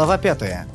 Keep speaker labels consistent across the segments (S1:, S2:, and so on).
S1: Глава 5.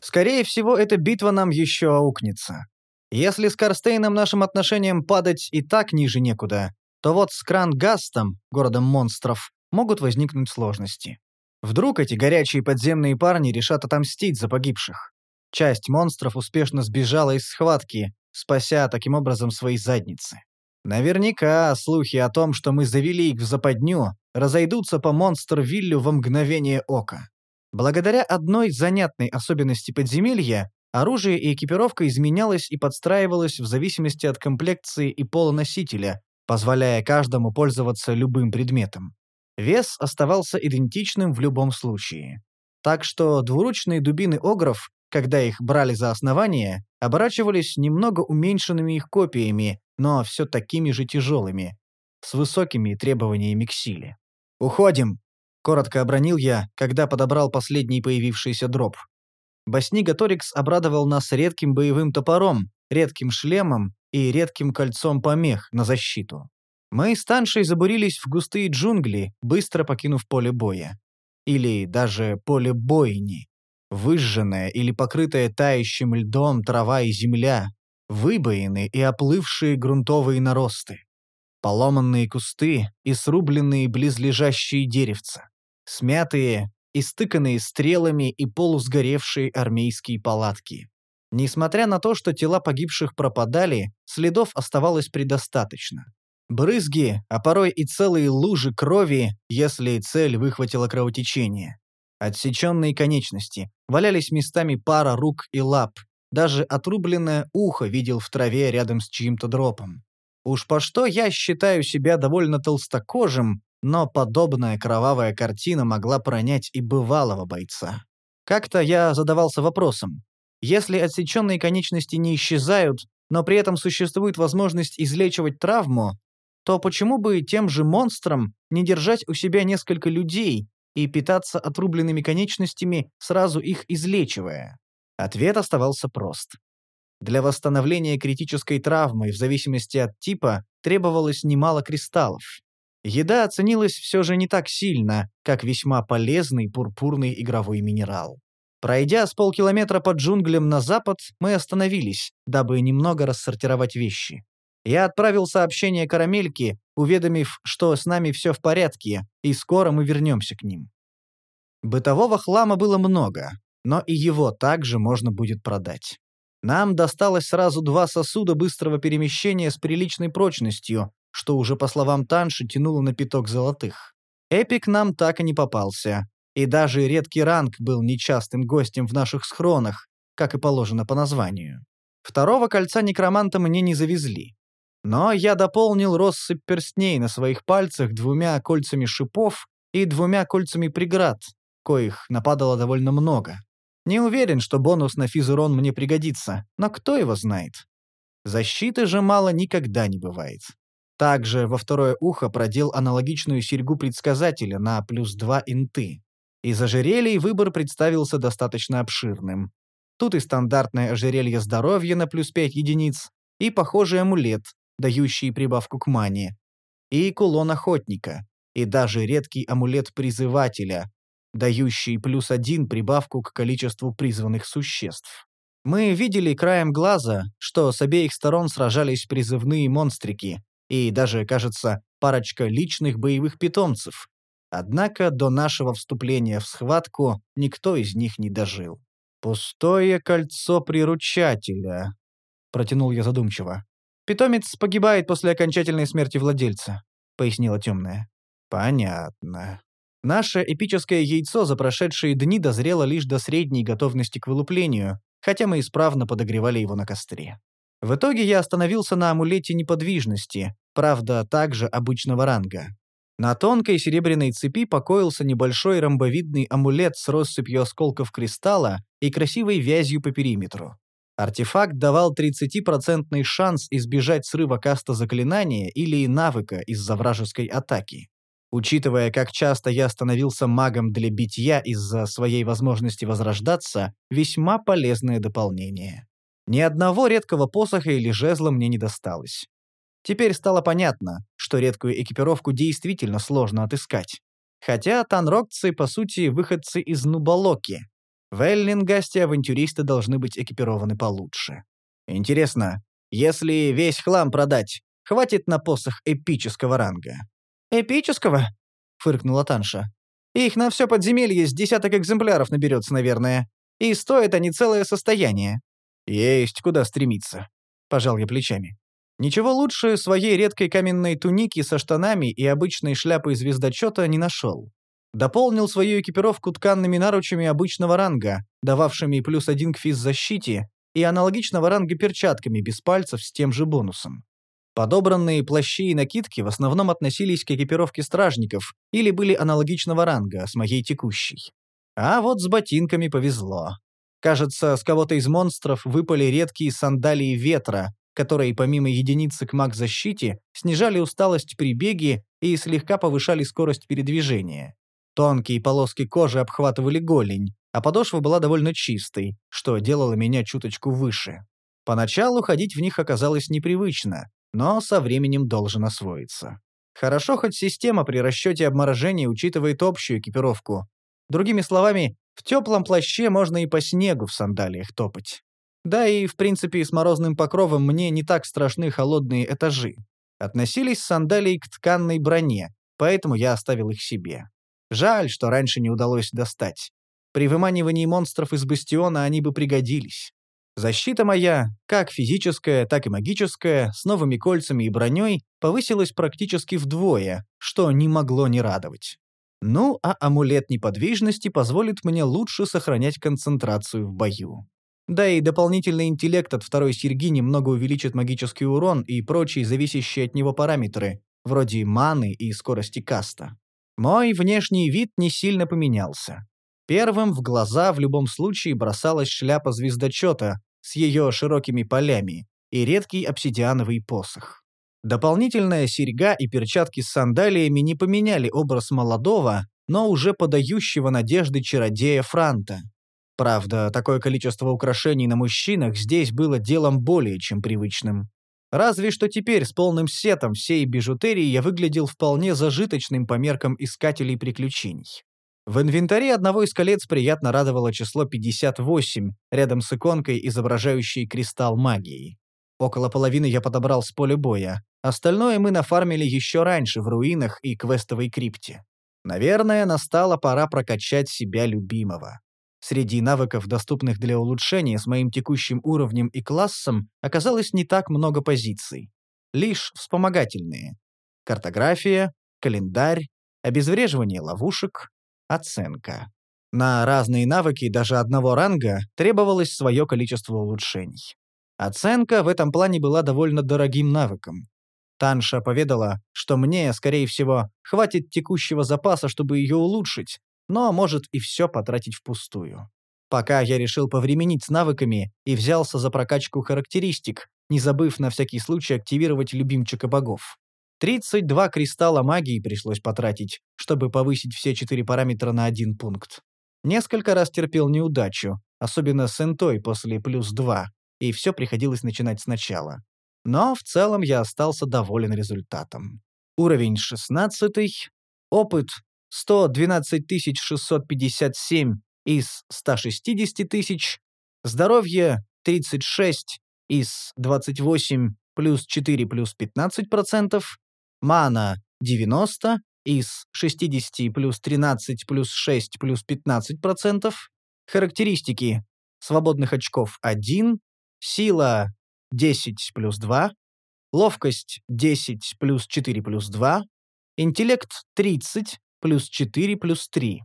S1: Скорее всего, эта битва нам еще аукнется. Если с Карстейном нашим отношениям падать и так ниже некуда, то вот с Крангастом, городом монстров, могут возникнуть сложности. Вдруг эти горячие подземные парни решат отомстить за погибших. Часть монстров успешно сбежала из схватки, спася таким образом свои задницы. Наверняка слухи о том, что мы завели их в западню, разойдутся по монстр-виллю во мгновение ока. Благодаря одной занятной особенности подземелья, оружие и экипировка изменялось и подстраивалось в зависимости от комплекции и пола носителя, позволяя каждому пользоваться любым предметом. Вес оставался идентичным в любом случае. Так что двуручные дубины огров, когда их брали за основание, оборачивались немного уменьшенными их копиями, но все такими же тяжелыми, с высокими требованиями к силе. «Уходим!» — коротко обронил я, когда подобрал последний появившийся дроп. Баснига Торикс обрадовал нас редким боевым топором, редким шлемом и редким кольцом помех на защиту. Мы с Таншей забурились в густые джунгли, быстро покинув поле боя. Или даже поле бойни. Выжженная или покрытая тающим льдом трава и земля, выбоины и оплывшие грунтовые наросты поломанные кусты и срубленные близлежащие деревца, смятые, истыканные стрелами и полусгоревшие армейские палатки. Несмотря на то, что тела погибших пропадали, следов оставалось предостаточно. Брызги, а порой и целые лужи крови, если цель выхватила кровотечение. Отсеченные конечности, валялись местами пара рук и лап, даже отрубленное ухо видел в траве рядом с чьим-то дропом. Уж по что я считаю себя довольно толстокожим, но подобная кровавая картина могла пронять и бывалого бойца. Как-то я задавался вопросом. Если отсеченные конечности не исчезают, но при этом существует возможность излечивать травму, то почему бы тем же монстрам не держать у себя несколько людей и питаться отрубленными конечностями, сразу их излечивая? Ответ оставался прост. Для восстановления критической травмы в зависимости от типа требовалось немало кристаллов. Еда оценилась все же не так сильно, как весьма полезный пурпурный игровой минерал. Пройдя с полкилометра под джунглям на запад, мы остановились, дабы немного рассортировать вещи. Я отправил сообщение Карамельке, уведомив, что с нами все в порядке, и скоро мы вернемся к ним. Бытового хлама было много, но и его также можно будет продать. Нам досталось сразу два сосуда быстрого перемещения с приличной прочностью, что уже, по словам Танши, тянуло на пяток золотых. Эпик нам так и не попался, и даже редкий ранг был нечастым гостем в наших схронах, как и положено по названию. Второго кольца некроманта мне не завезли. Но я дополнил россыпь перстней на своих пальцах двумя кольцами шипов и двумя кольцами преград, коих нападало довольно много. Не уверен, что бонус на физурон мне пригодится, но кто его знает. Защиты же мало никогда не бывает. Также во второе ухо продел аналогичную серьгу предсказателя на плюс 2 инты. Из ожерелий выбор представился достаточно обширным. Тут и стандартное ожерелье здоровья на плюс 5 единиц, и похожий амулет, дающий прибавку к мане, и кулон охотника, и даже редкий амулет призывателя, дающий плюс один прибавку к количеству призванных существ. Мы видели краем глаза, что с обеих сторон сражались призывные монстрики и даже, кажется, парочка личных боевых питомцев. Однако до нашего вступления в схватку никто из них не дожил. «Пустое кольцо приручателя», — протянул я задумчиво. «Питомец погибает после окончательной смерти владельца», — пояснила темная. «Понятно», Наше эпическое яйцо за прошедшие дни дозрело лишь до средней готовности к вылуплению, хотя мы исправно подогревали его на костре. В итоге я остановился на амулете неподвижности, правда, также обычного ранга. На тонкой серебряной цепи покоился небольшой ромбовидный амулет с россыпью осколков кристалла и красивой вязью по периметру. Артефакт давал 30% шанс избежать срыва каста заклинания или навыка из-за вражеской атаки. Учитывая, как часто я становился магом для битья из-за своей возможности возрождаться, весьма полезное дополнение. Ни одного редкого посоха или жезла мне не досталось. Теперь стало понятно, что редкую экипировку действительно сложно отыскать. Хотя танрокцы, по сути, выходцы из Нубалоки. В Эллингасте авантюристы должны быть экипированы получше. Интересно, если весь хлам продать, хватит на посох эпического ранга? «Эпического?» — фыркнула Танша. «Их на все подземелье с десяток экземпляров наберется, наверное. И стоят они целое состояние». «Есть куда стремиться», — пожал я плечами. Ничего лучше своей редкой каменной туники со штанами и обычной шляпой звездочета не нашел. Дополнил свою экипировку тканными наручами обычного ранга, дававшими плюс один к физзащите, и аналогичного ранга перчатками без пальцев с тем же бонусом. Подобранные плащи и накидки в основном относились к экипировке стражников или были аналогичного ранга с моей текущей. А вот с ботинками повезло. Кажется, с кого-то из монстров выпали редкие сандалии ветра, которые помимо единицы к маг-защите снижали усталость при беге и слегка повышали скорость передвижения. Тонкие полоски кожи обхватывали голень, а подошва была довольно чистой, что делало меня чуточку выше. Поначалу ходить в них оказалось непривычно, но со временем должен освоиться. Хорошо, хоть система при расчете обморожения учитывает общую экипировку. Другими словами, в теплом плаще можно и по снегу в сандалиях топать. Да и, в принципе, с морозным покровом мне не так страшны холодные этажи. Относились сандалии к тканной броне, поэтому я оставил их себе. Жаль, что раньше не удалось достать. При выманивании монстров из бастиона они бы пригодились. Защита моя, как физическая, так и магическая, с новыми кольцами и броней, повысилась практически вдвое, что не могло не радовать. Ну, а амулет неподвижности позволит мне лучше сохранять концентрацию в бою. Да и дополнительный интеллект от второй серьги немного увеличит магический урон и прочие зависящие от него параметры, вроде маны и скорости каста. Мой внешний вид не сильно поменялся. Первым в глаза в любом случае бросалась шляпа звездочета с ее широкими полями и редкий обсидиановый посох. Дополнительная серьга и перчатки с сандалиями не поменяли образ молодого, но уже подающего надежды чародея Франта. Правда, такое количество украшений на мужчинах здесь было делом более чем привычным. Разве что теперь с полным сетом всей бижутерии я выглядел вполне зажиточным по меркам искателей приключений. В инвентаре одного из колец приятно радовало число 58, рядом с иконкой, изображающей кристалл магии. Около половины я подобрал с поля боя. Остальное мы нафармили еще раньше в руинах и квестовой крипте. Наверное, настала пора прокачать себя любимого. Среди навыков, доступных для улучшения с моим текущим уровнем и классом, оказалось не так много позиций. Лишь вспомогательные. Картография, календарь, обезвреживание ловушек, оценка. На разные навыки даже одного ранга требовалось свое количество улучшений. Оценка в этом плане была довольно дорогим навыком. Танша поведала, что мне, скорее всего, хватит текущего запаса, чтобы ее улучшить, но может и все потратить впустую. Пока я решил повременить с навыками и взялся за прокачку характеристик, не забыв на всякий случай активировать любимчика богов. 32 кристалла магии пришлось потратить, чтобы повысить все четыре параметра на один пункт. Несколько раз терпел неудачу, особенно с энтой после плюс 2, и все приходилось начинать сначала. Но в целом я остался доволен результатом. Уровень 16, опыт 112 657 из 160 тысяч, здоровье 36 из 28 плюс 4 плюс 15%, мана 90 из 60 плюс 13 плюс 6 плюс 15%, характеристики свободных очков 1, сила 10 плюс 2, ловкость 10 плюс 4 плюс 2, интеллект 30 плюс 4 плюс 3.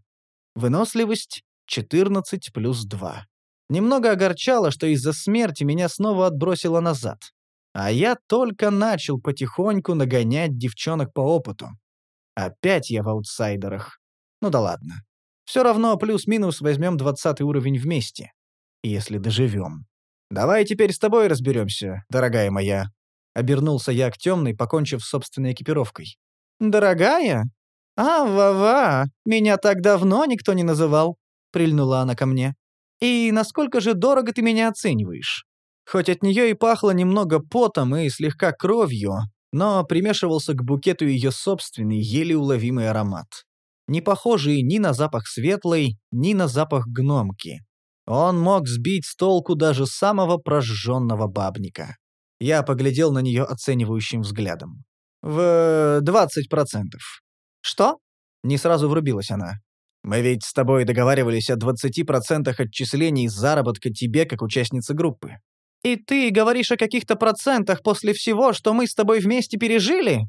S1: Выносливость 14 плюс 2. Немного огорчало, что из-за смерти меня снова отбросило назад. А я только начал потихоньку нагонять девчонок по опыту. Опять я в аутсайдерах. Ну да ладно. Все равно плюс-минус возьмем 20 уровень вместе. Если доживем. Давай теперь с тобой разберемся, дорогая моя. Обернулся я к темной, покончив с собственной экипировкой. «Дорогая? «А, Ва-Ва, меня так давно никто не называл», — прильнула она ко мне. «И насколько же дорого ты меня оцениваешь?» Хоть от нее и пахло немного потом и слегка кровью, но примешивался к букету ее собственный, еле уловимый аромат. не похожие ни на запах светлой, ни на запах гномки. Он мог сбить с толку даже самого прожженного бабника. Я поглядел на нее оценивающим взглядом. «В двадцать процентов». «Что?» Не сразу врубилась она. «Мы ведь с тобой договаривались о двадцати процентах отчислений заработка тебе как участницы группы». «И ты говоришь о каких-то процентах после всего, что мы с тобой вместе пережили?»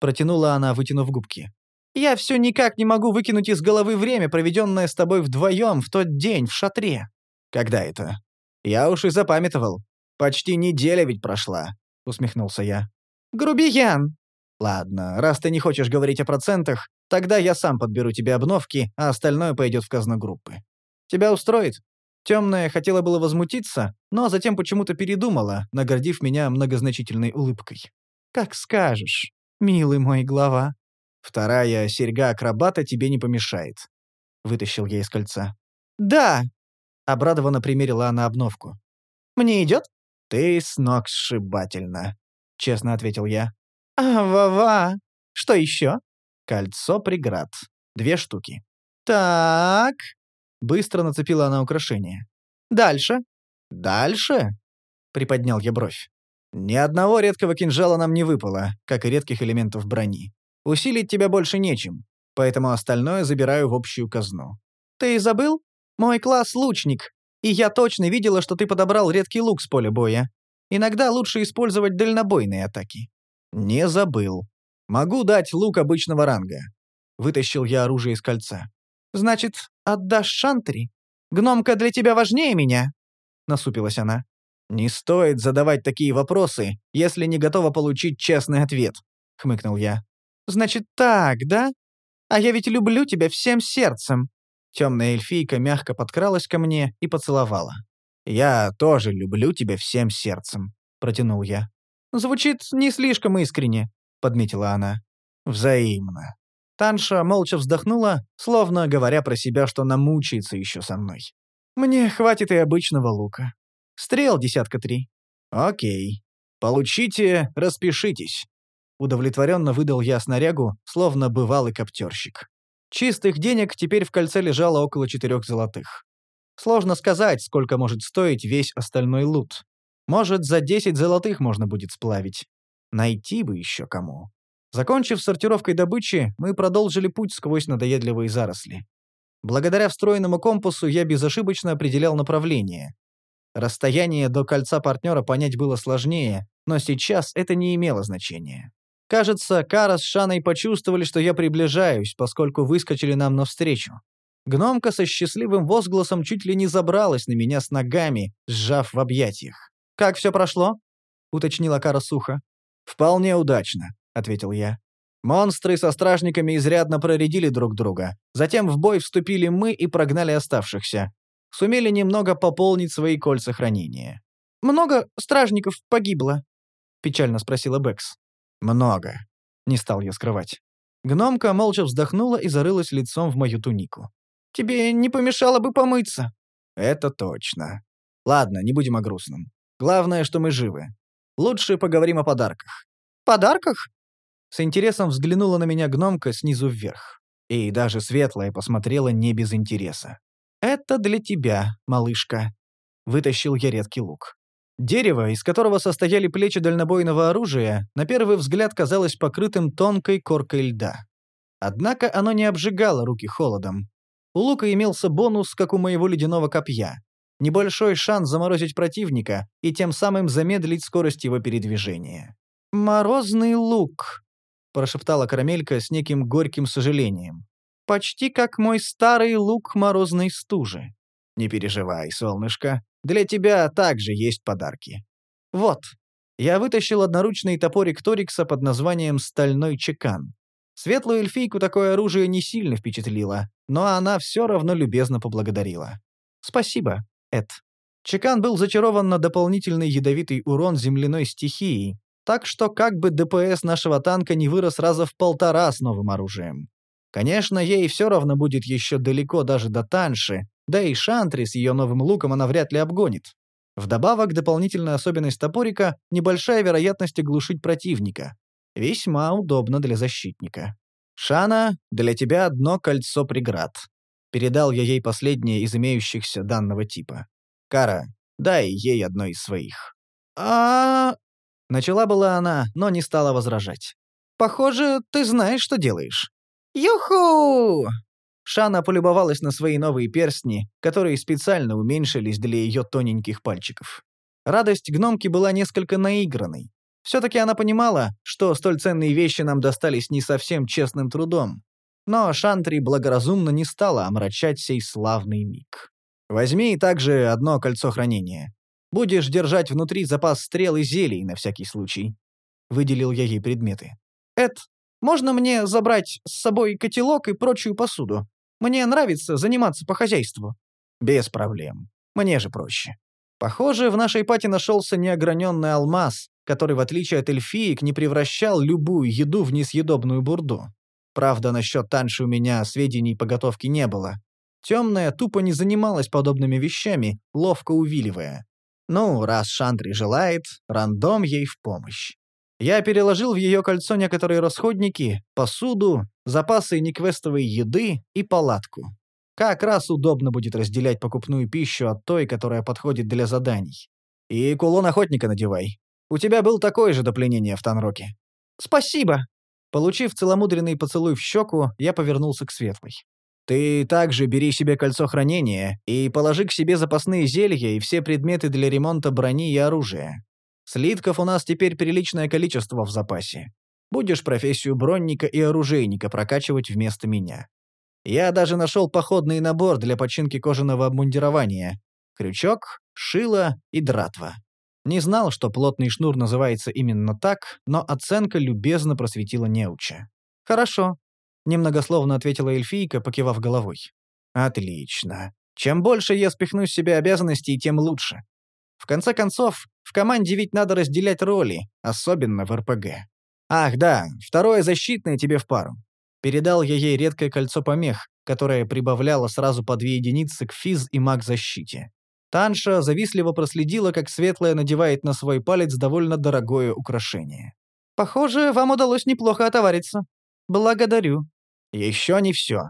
S1: Протянула она, вытянув губки. «Я все никак не могу выкинуть из головы время, проведенное с тобой вдвоем в тот день в шатре». «Когда это?» «Я уж и запамятовал. Почти неделя ведь прошла», — усмехнулся я. «Грубиян!» «Ладно, раз ты не хочешь говорить о процентах, тогда я сам подберу тебе обновки, а остальное пойдет в казну группы. Тебя устроит?» Темная хотела было возмутиться, но затем почему-то передумала, наградив меня многозначительной улыбкой. «Как скажешь, милый мой глава». «Вторая серьга акробата тебе не помешает», — вытащил я из кольца. «Да!» — обрадованно примерила она обновку. «Мне идет?» «Ты с ног сшибательно», — честно ответил я. «А-ва-ва! Что еще?» «Кольцо преград. Две штуки». «Так...» Быстро нацепила она украшение. «Дальше?» «Дальше?» Приподнял я бровь. «Ни одного редкого кинжала нам не выпало, как и редких элементов брони. Усилить тебя больше нечем, поэтому остальное забираю в общую казну». «Ты забыл? Мой класс — лучник, и я точно видела, что ты подобрал редкий лук с поля боя. Иногда лучше использовать дальнобойные атаки». «Не забыл. Могу дать лук обычного ранга». Вытащил я оружие из кольца. «Значит, отдашь Шантри? Гномка для тебя важнее меня?» Насупилась она. «Не стоит задавать такие вопросы, если не готова получить честный ответ», — хмыкнул я. «Значит так, да? А я ведь люблю тебя всем сердцем». Темная эльфийка мягко подкралась ко мне и поцеловала. «Я тоже люблю тебя всем сердцем», — протянул я. «Звучит не слишком искренне», — подметила она. «Взаимно». Танша молча вздохнула, словно говоря про себя, что намучается еще со мной. «Мне хватит и обычного лука. Стрел десятка три». «Окей. Получите, распишитесь». Удовлетворенно выдал я снарягу, словно бывалый коптерщик. Чистых денег теперь в кольце лежало около четырех золотых. Сложно сказать, сколько может стоить весь остальной лут. Может, за десять золотых можно будет сплавить. Найти бы еще кому. Закончив сортировкой добычи, мы продолжили путь сквозь надоедливые заросли. Благодаря встроенному компасу я безошибочно определял направление. Расстояние до кольца партнера понять было сложнее, но сейчас это не имело значения. Кажется, Кара с Шаной почувствовали, что я приближаюсь, поскольку выскочили нам навстречу. Гномка со счастливым возгласом чуть ли не забралась на меня с ногами, сжав в объятиях. «Как все прошло?» — уточнила Кара сухо. «Вполне удачно», — ответил я. Монстры со стражниками изрядно проредили друг друга. Затем в бой вступили мы и прогнали оставшихся. Сумели немного пополнить свои кольца хранения. «Много стражников погибло?» — печально спросила Бэкс. «Много», — не стал я скрывать. Гномка молча вздохнула и зарылась лицом в мою тунику. «Тебе не помешало бы помыться». «Это точно. Ладно, не будем о грустном. Главное, что мы живы. Лучше поговорим о подарках». «Подарках?» С интересом взглянула на меня гномка снизу вверх. И даже светлая посмотрела не без интереса. «Это для тебя, малышка». Вытащил я редкий лук. Дерево, из которого состояли плечи дальнобойного оружия, на первый взгляд казалось покрытым тонкой коркой льда. Однако оно не обжигало руки холодом. У лука имелся бонус, как у моего ледяного копья небольшой шанс заморозить противника и тем самым замедлить скорость его передвижения. «Морозный лук», — прошептала Карамелька с неким горьким сожалением. «Почти как мой старый лук морозной стужи». «Не переживай, солнышко, для тебя также есть подарки». «Вот». Я вытащил одноручный топорик Торикса под названием «Стальной чекан». Светлую эльфийку такое оружие не сильно впечатлило, но она все равно любезно поблагодарила. «Спасибо. Эд. Чекан был зачарован на дополнительный ядовитый урон земляной стихии, так что как бы ДПС нашего танка не вырос раза в полтора с новым оружием. Конечно, ей все равно будет еще далеко даже до Танши, да и Шантри с ее новым луком она вряд ли обгонит. Вдобавок, дополнительная особенность топорика — небольшая вероятность оглушить противника. Весьма удобно для защитника. «Шана, для тебя одно кольцо преград». Передал я ей последнее из имеющихся данного типа. «Кара, дай ей одно из своих».
S2: а
S1: Начала была она, но не стала возражать.
S2: Похоже, ты знаешь, что делаешь.
S1: Юху! Шана полюбовалась на свои новые перстни, которые специально уменьшились для ее тоненьких пальчиков. Радость гномки была несколько наигранной. Все-таки она понимала, что столь ценные вещи нам достались не совсем честным трудом. Но Шантри благоразумно не стала омрачать сей славный миг. «Возьми также одно кольцо хранения. Будешь держать внутри запас стрел и зелий на всякий случай». Выделил я ей предметы.
S2: «Эд, можно мне забрать с собой котелок и прочую посуду? Мне нравится заниматься по хозяйству».
S1: «Без проблем. Мне же проще». Похоже, в нашей пати нашелся неограненный алмаз, который, в отличие от эльфиек, не превращал любую еду в несъедобную бурду. Правда, насчет танши у меня сведений по готовке не было. Темная тупо не занималась подобными вещами, ловко увиливая. Ну, раз Шантри желает, рандом ей в помощь. Я переложил в ее кольцо некоторые расходники, посуду, запасы неквестовой еды и палатку. Как раз удобно будет разделять покупную пищу от той, которая подходит для заданий. И кулон охотника надевай. У тебя был такой же до в Танроке.
S2: Спасибо.
S1: Получив целомудренный поцелуй в щеку, я повернулся к Светлой. Ты также бери себе кольцо хранения и положи к себе запасные зелья и все предметы для ремонта брони и оружия. Слитков у нас теперь приличное количество в запасе. Будешь профессию бронника и оружейника прокачивать вместо меня. Я даже нашел походный набор для починки кожаного обмундирования. Крючок, шило и дратва. Не знал, что плотный шнур называется именно так, но оценка любезно просветила неуча. «Хорошо», — немногословно ответила эльфийка, покивав головой. «Отлично. Чем больше я спихну с себя обязанностей, тем лучше. В конце концов, в команде ведь надо разделять роли, особенно в РПГ. Ах, да, второе защитное тебе в пару. Передал я ей редкое кольцо помех, которое прибавляло сразу по две единицы к физ и маг защите. Танша завистливо проследила, как светлая надевает на свой палец довольно дорогое украшение.
S2: «Похоже, вам удалось неплохо отовариться. Благодарю».
S1: «Еще не все.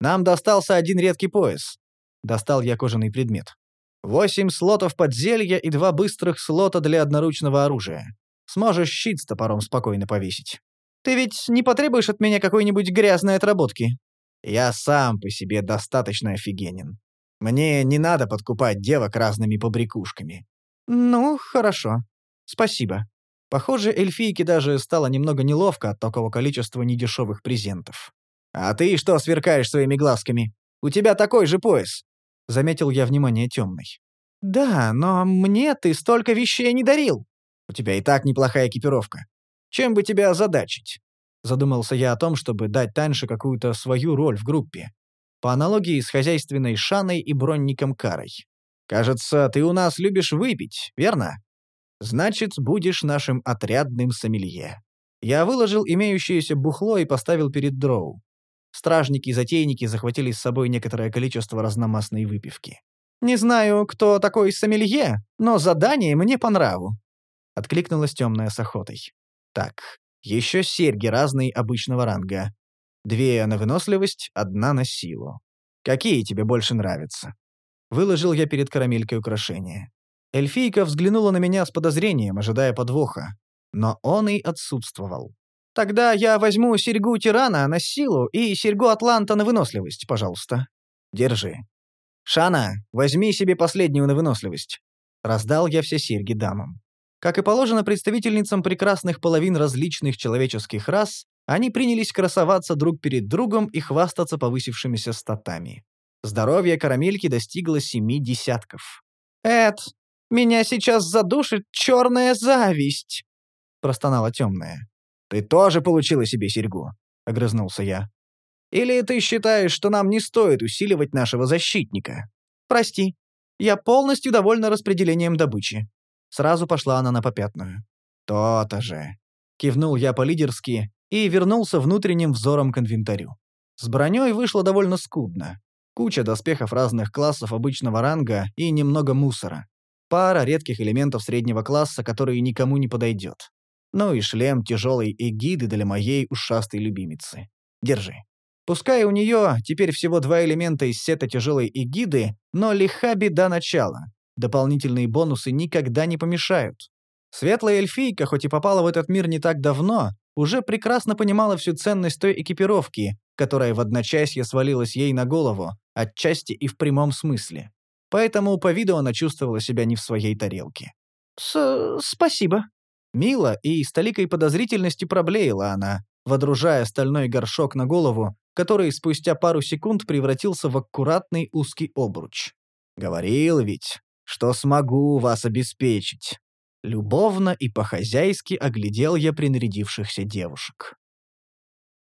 S1: Нам достался один редкий пояс». Достал я кожаный предмет. Восемь слотов под зелья и два быстрых слота для одноручного оружия. Сможешь щит с топором спокойно повесить.
S2: Ты ведь не потребуешь от меня какой-нибудь грязной отработки?
S1: Я сам по себе достаточно офигенен. Мне не надо подкупать девок разными побрякушками.
S2: Ну, хорошо. Спасибо.
S1: Похоже, эльфийке даже стало немного неловко от такого количества недешевых презентов. «А ты что сверкаешь своими глазками? У тебя такой же пояс. — заметил я внимание темной.
S2: «Да, но мне ты столько вещей не дарил».
S1: «У тебя и так неплохая экипировка. Чем бы тебя озадачить?» Задумался я о том, чтобы дать Таньше какую-то свою роль в группе. По аналогии с хозяйственной Шаной и бронником Карой. «Кажется, ты у нас любишь выпить, верно? Значит, будешь нашим отрядным сомелье». Я выложил имеющееся бухло и поставил перед Дроу. Стражники и затейники захватили с собой некоторое количество разномастной выпивки.
S2: «Не знаю, кто такой сомелье, но задание мне по нраву», —
S1: откликнулась темная с охотой. «Так, еще серьги разные обычного ранга. Две на выносливость, одна на силу. Какие тебе больше нравятся?» Выложил я перед карамелькой украшения. Эльфийка взглянула на меня с подозрением, ожидая подвоха. Но он и отсутствовал.
S2: Тогда я возьму серьгу тирана на силу и серьгу атланта на выносливость, пожалуйста.
S1: Держи. Шана, возьми себе последнюю на выносливость. Раздал я все серьги дамам. Как и положено представительницам прекрасных половин различных человеческих рас, они принялись красоваться друг перед другом и хвастаться повысившимися статами. Здоровье карамельки достигло семи десятков.
S2: «Эд, меня сейчас задушит черная зависть!» — простонала темная.
S1: «Ты тоже получила себе серьгу?» — огрызнулся я. «Или ты считаешь, что нам не стоит усиливать нашего защитника?»
S2: «Прости. Я полностью довольна распределением добычи».
S1: Сразу пошла она на попятную. «То-то же». Кивнул я по-лидерски и вернулся внутренним взором к инвентарю. С броней вышло довольно скудно. Куча доспехов разных классов обычного ранга и немного мусора. Пара редких элементов среднего класса, которые никому не подойдет. Ну и шлем тяжелой эгиды для моей ушастой любимицы. Держи. Пускай у нее теперь всего два элемента из сета тяжелой эгиды, но лиха беда начала. Дополнительные бонусы никогда не помешают. Светлая эльфийка, хоть и попала в этот мир не так давно, уже прекрасно понимала всю ценность той экипировки, которая в одночасье свалилась ей на голову, отчасти и в прямом смысле. Поэтому по виду она чувствовала себя не в своей тарелке.
S2: С «Спасибо».
S1: Мило и с толикой подозрительности проблеяла она, водружая стальной горшок на голову, который спустя пару секунд превратился в аккуратный узкий обруч. «Говорил ведь, что смогу вас обеспечить». Любовно и по-хозяйски оглядел я принарядившихся девушек.